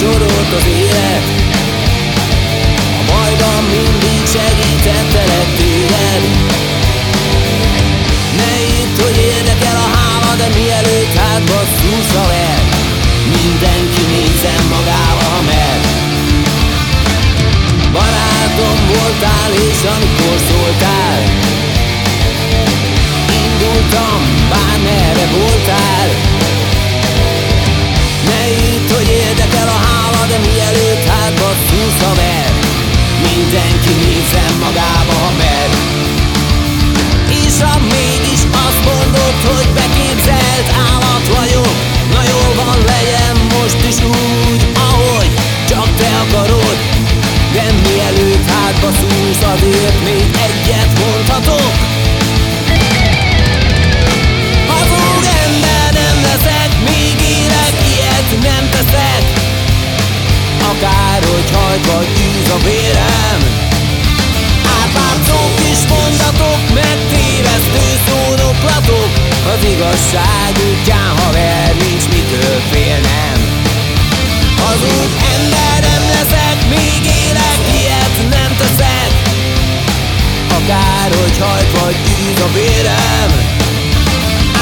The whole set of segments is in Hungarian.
sorolt az élet. A bajban mindig segítettelek téged. Ne hidd, hogy érdekel a hála, de mielőtt hátba szúrsz a ver Mindenki nézzen magába, ha mer. Barátom voltál, és amikor szóltál Mindenki nézzen magába, ha mer. És ha mégis azt mondod, hogy beképzelt állat vagyok Na jól van, legyen most is úgy, ahogy csak te akarod. De mielőtt hátba szúrsz, azért még egyet mondhatok Az igazság útján haver, nincs mitől félnem. Hazug ember nem leszek, még élek, ilyet nem teszek. Akárhogy hajt vagy űz a vérem.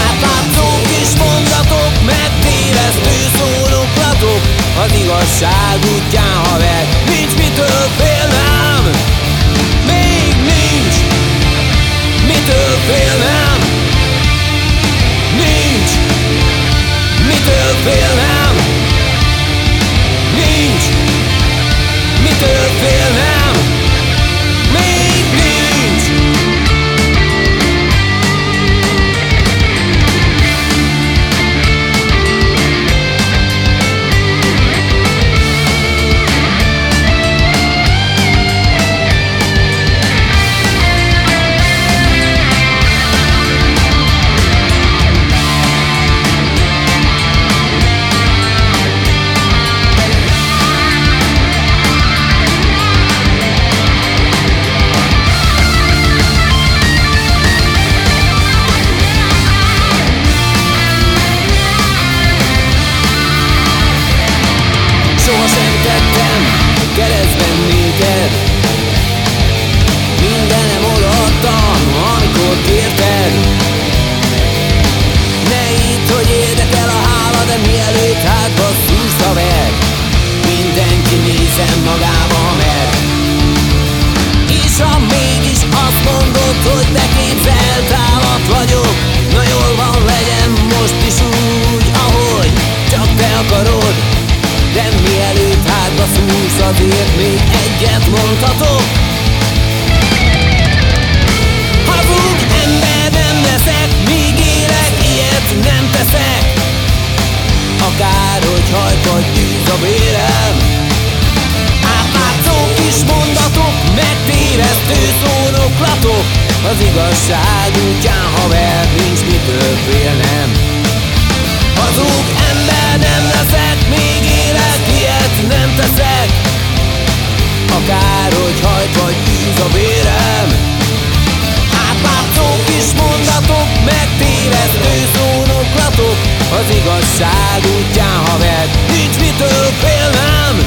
Átlátszó kis mondatok, megtévesztő szónoklatok. Az igazság útján haver, félnem. Nincs. Mitől félnem hogy beképzelt állat vagyok Na jól van, legyen most is úgy, ahogy csak te akarod. De mielőtt hátba szúrsz, azért még egyet mondhatok. Hazug ember nem leszek, míg élek, ilyet nem teszek. Akárhogy hajt vagy űz a vérem Átlátszó kis megtévesztő szónoklatok Az igazság útján haver, nincs mitől félnem. Hazug ember nem leszek, még élek, ilyet nem teszek. Akárhogy hajt vagy űz a vérem. Átlátszó kis mondatok, megtévesztő szónoklatok Az igazság útján haver, nincs mitől félnem